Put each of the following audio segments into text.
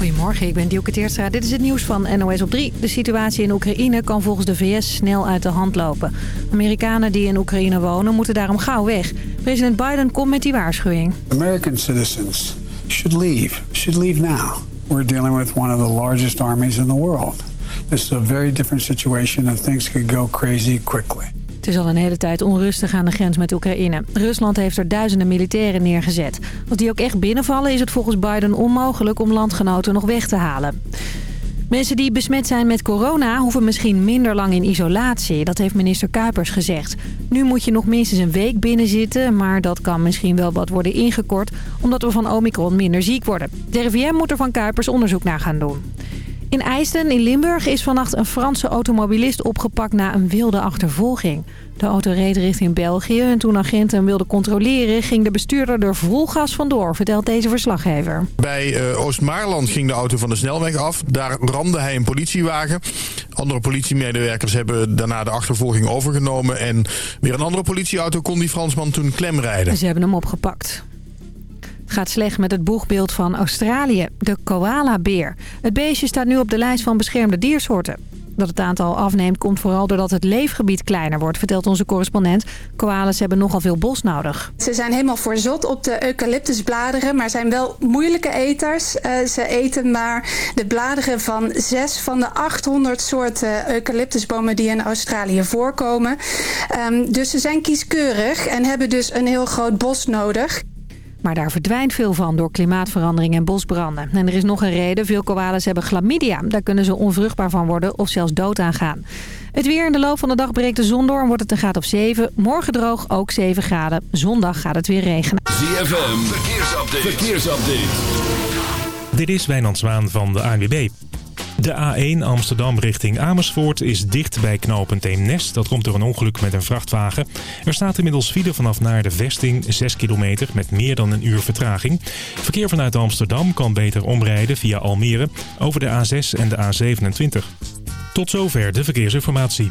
Goedemorgen, ik ben Dielke Teerstra. Dit is het nieuws van NOS op 3. De situatie in Oekraïne kan volgens de VS snel uit de hand lopen. Amerikanen die in Oekraïne wonen moeten daarom gauw weg. President Biden komt met die waarschuwing. American citizens should leave, should leave now. We're dealing with one of the largest armies in the world. This is a very different situation and things could go crazy quickly. Het is al een hele tijd onrustig aan de grens met Oekraïne. Rusland heeft er duizenden militairen neergezet. Als die ook echt binnenvallen is het volgens Biden onmogelijk om landgenoten nog weg te halen. Mensen die besmet zijn met corona hoeven misschien minder lang in isolatie. Dat heeft minister Kuipers gezegd. Nu moet je nog minstens een week binnen zitten, maar dat kan misschien wel wat worden ingekort... omdat we van Omicron minder ziek worden. De RIVM moet er van Kuipers onderzoek naar gaan doen. In IJsden in Limburg is vannacht een Franse automobilist opgepakt na een wilde achtervolging. De auto reed richting België en toen agenten hem wilden controleren... ging de bestuurder er vol gas vandoor, vertelt deze verslaggever. Bij uh, Oost-Maarland ging de auto van de snelweg af. Daar ramde hij een politiewagen. Andere politiemedewerkers hebben daarna de achtervolging overgenomen... en weer een andere politieauto kon die Fransman toen klemrijden. Ze hebben hem opgepakt gaat slecht met het boegbeeld van Australië, de koala-beer. Het beestje staat nu op de lijst van beschermde diersoorten. Dat het aantal afneemt komt vooral doordat het leefgebied kleiner wordt, vertelt onze correspondent. Koalas hebben nogal veel bos nodig. Ze zijn helemaal voorzot op de eucalyptusbladeren, maar zijn wel moeilijke eters. Uh, ze eten maar de bladeren van zes van de 800 soorten eucalyptusbomen die in Australië voorkomen. Um, dus ze zijn kieskeurig en hebben dus een heel groot bos nodig. Maar daar verdwijnt veel van door klimaatverandering en bosbranden. En er is nog een reden. Veel koalas hebben chlamydia. Daar kunnen ze onvruchtbaar van worden of zelfs dood aan gaan. Het weer in de loop van de dag breekt de zon door en wordt het een graad of 7. Morgen droog, ook 7 graden. Zondag gaat het weer regenen. ZFM, verkeersupdate. verkeersupdate. Dit is Wijnand Zwaan van de ANWB. De A1 Amsterdam richting Amersfoort is dicht bij knooppunt Eemnes. Dat komt door een ongeluk met een vrachtwagen. Er staat inmiddels file vanaf naar de vesting 6 kilometer met meer dan een uur vertraging. Verkeer vanuit Amsterdam kan beter omrijden via Almere over de A6 en de A27. Tot zover de verkeersinformatie.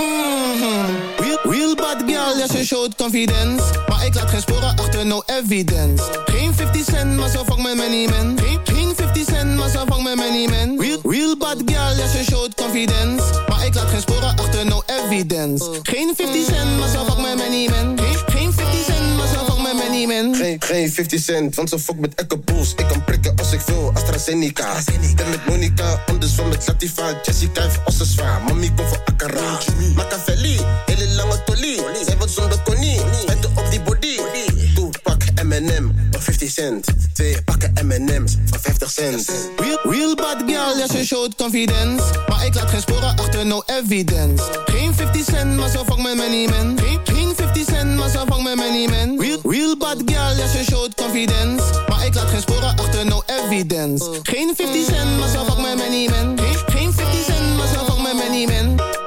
Mm real, bad girl, ja, ze confidence. Maar ik laat geen sporen achter, no evidence. Geen 50 cent, maar zo vang me many men. Geen, geen 50 cent, maar zo vang me many men. Real, real bad girl, ja, ze showt confidence. Maar ik laat geen sporen achter, no evidence. Geen 50 cent, maar zo vang me many men. Geen, geen 50 cent, maar zo vang me Oh. Geen, geen 50 cent, want ze fuck met elke boos. Ik kan prikken als ik wil, AstraZeneca. AstraZeneca. Ben met Monica, anders van met Latifa. Jessica heeft ossen zwaar, mami komt van Akara. Machiavelli, hele lange tolie. M&M van 50 cent. Twee pakken M&M's van 50 cent. Real, bad girl, ja, ze showt confidence. Maar ik laat geen sporen achter, no evidence. Geen 50 cent, maar zo vang me money men. Geen, 50 cent, maar zo vang me money men. Real, bad girl, ja, ze showt confidence. Maar ik laat geen sporen achter, no evidence. Geen 50 cent, maar zo vang me money men. Geen, 50 cent, maar zo vang me many men.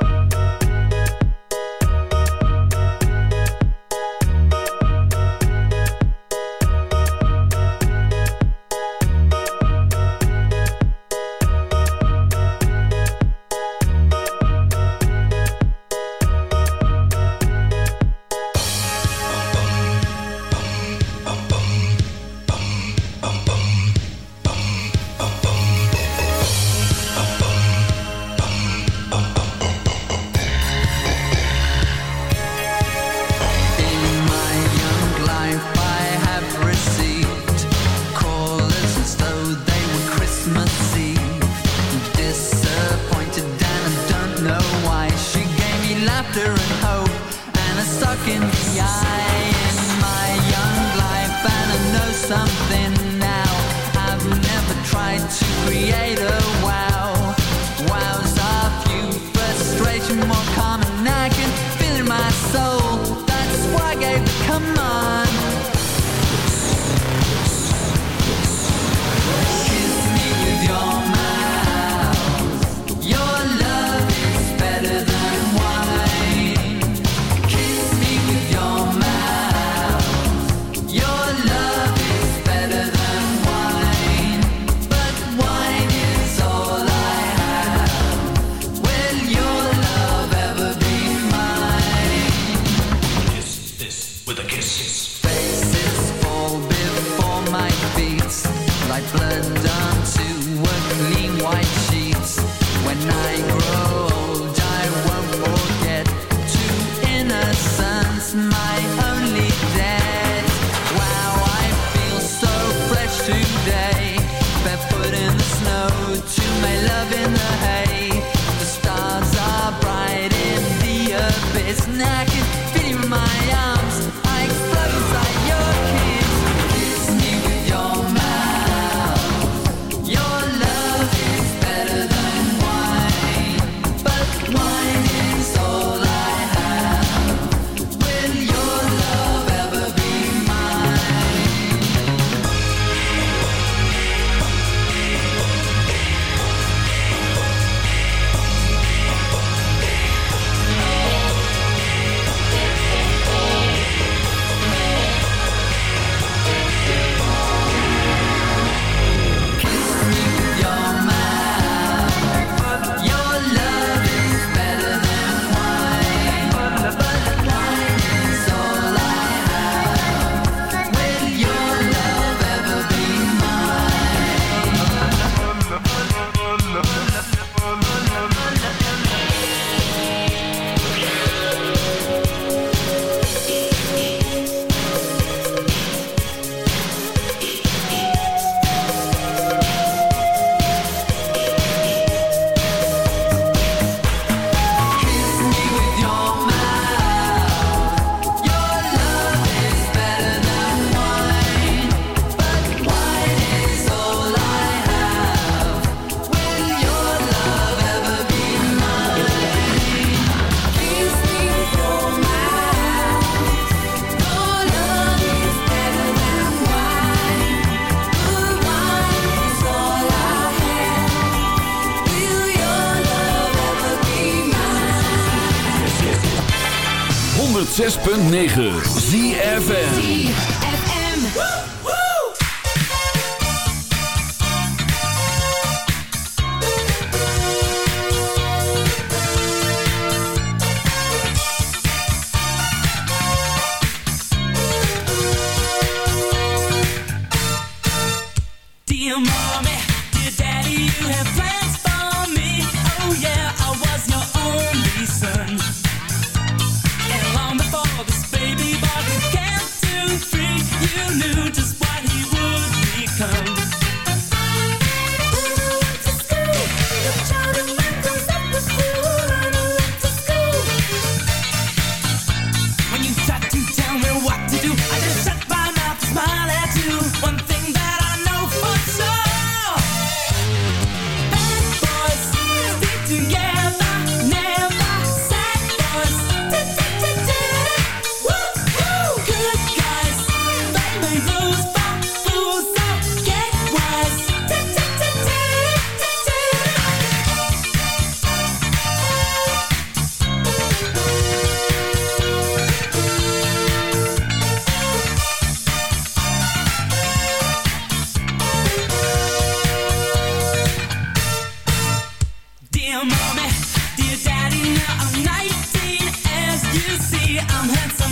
106.9 ZFN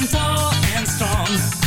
Tall, and strong.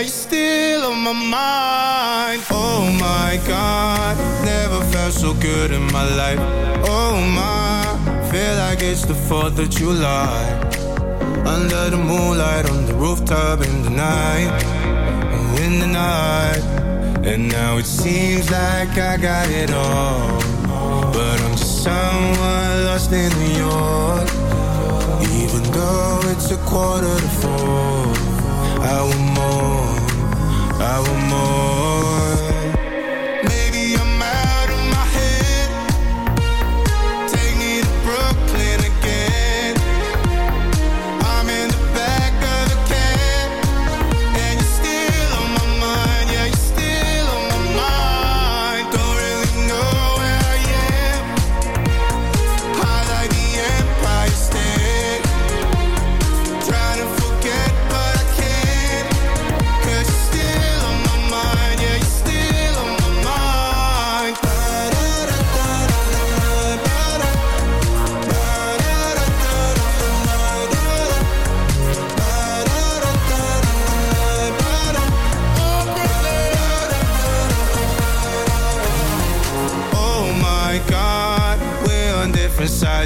Yeah, you're still on my mind. Oh my God. Never felt so good in my life. Oh my. Feel like it's the 4th of July. Under the moonlight on the rooftop in the night. In the night. And now it seems like I got it all. But I'm just someone lost in New York. Even though it's a quarter to four, I want more. I want more.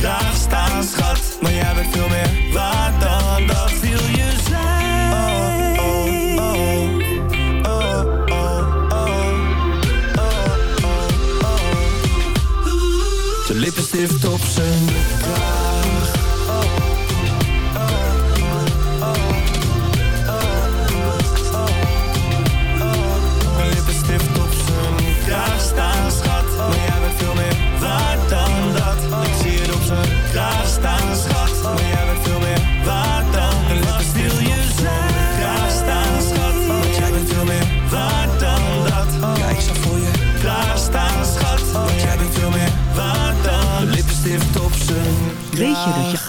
daar staan, schat, maar jij bent veel meer Waar dan dat. Viel je zijn. Oh, oh, oh. Oh, oh, oh. oh, oh, oh op zijn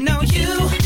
know you.